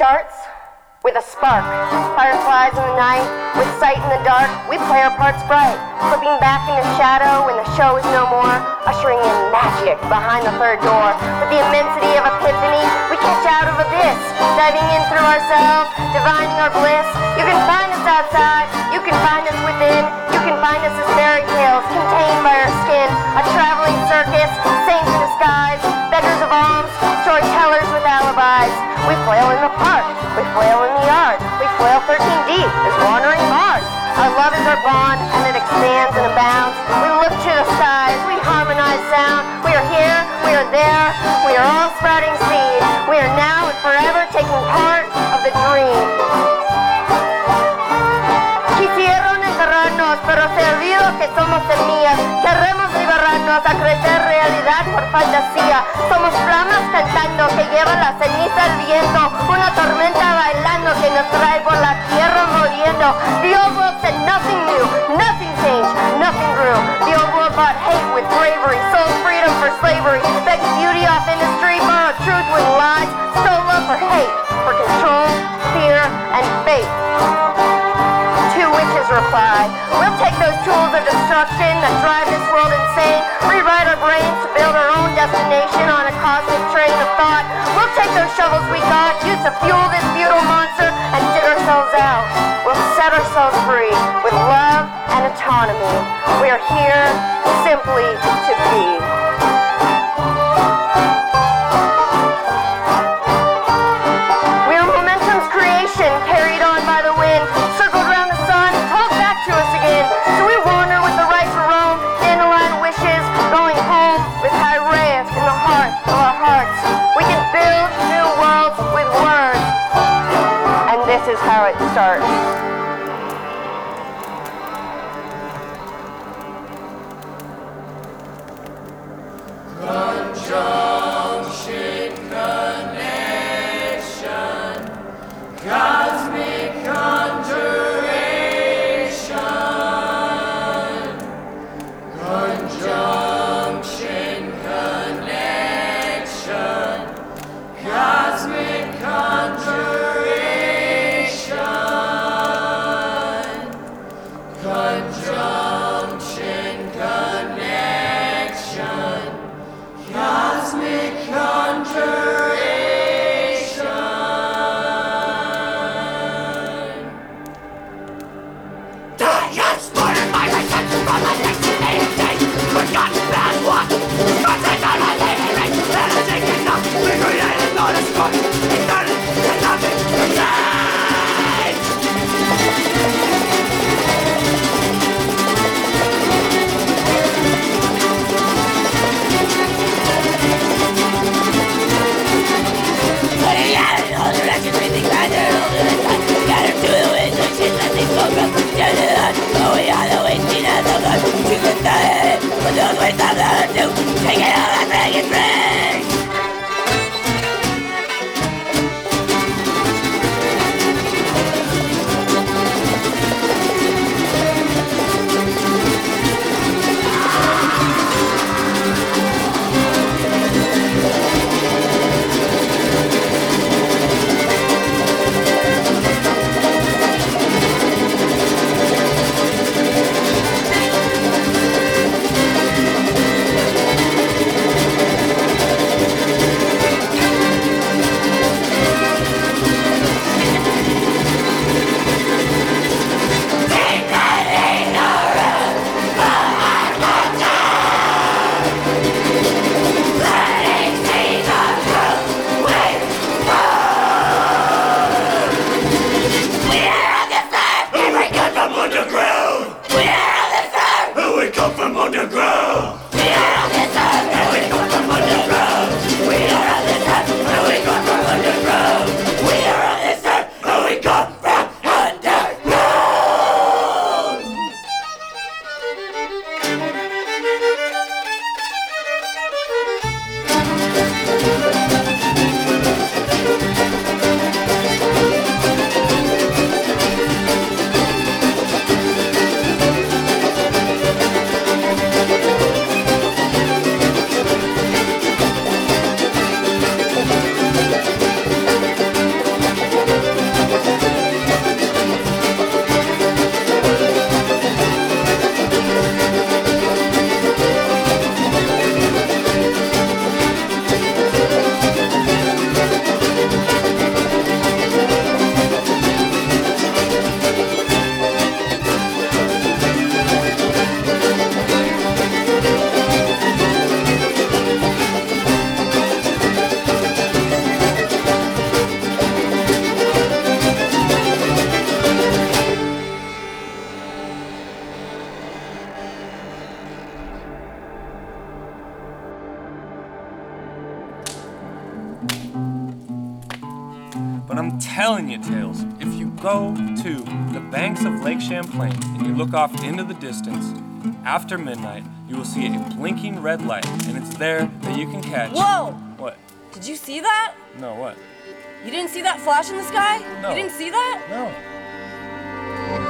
starts with a spark. Fireflies in the night, with sight in the dark, we play our parts bright. Slipping back into shadow when the show is no more, ushering in magic behind the third door. With the immensity of epiphany, we catch out of abyss, diving in through ourselves, divining our bliss. You can find us outside, We flail in the park, we flail in the yard, we flail 13 deep as wandering bards. Our love is our bond, and it expands and abounds. We look to the skies, we harmonize sound. We are here, we are there, we are all sprouting seed. We are now and forever taking part of the dream. Quisieron enterrarnos, pero se olvidó que somos semillas. Queremos liberarnos a crecer realidad por fantasía. Somos que lleva la ceniza al viento. Una tormenta bailando que nos trae por la tierra moliendo. The old world said nothing new, nothing changed, nothing grew. The old world bought hate with bravery, sold freedom for slavery, begged beauty off industry, borrowed truth with lies, stole love for hate, for control, fear, and faith two witches reply. We'll take those tools of destruction that drive this world insane, rewrite our brains to build our own destination on a cosmic to fuel this futile monster, and dig ourselves out. We'll set ourselves free with love and autonomy. We are here simply this is how it starts. Telling you, Tails, if you go to the banks of Lake Champlain and you look off into the distance, after midnight, you will see a blinking red light, and it's there that you can catch. Whoa! What? Did you see that? No, what? You didn't see that flash in the sky? No. You didn't see that? No.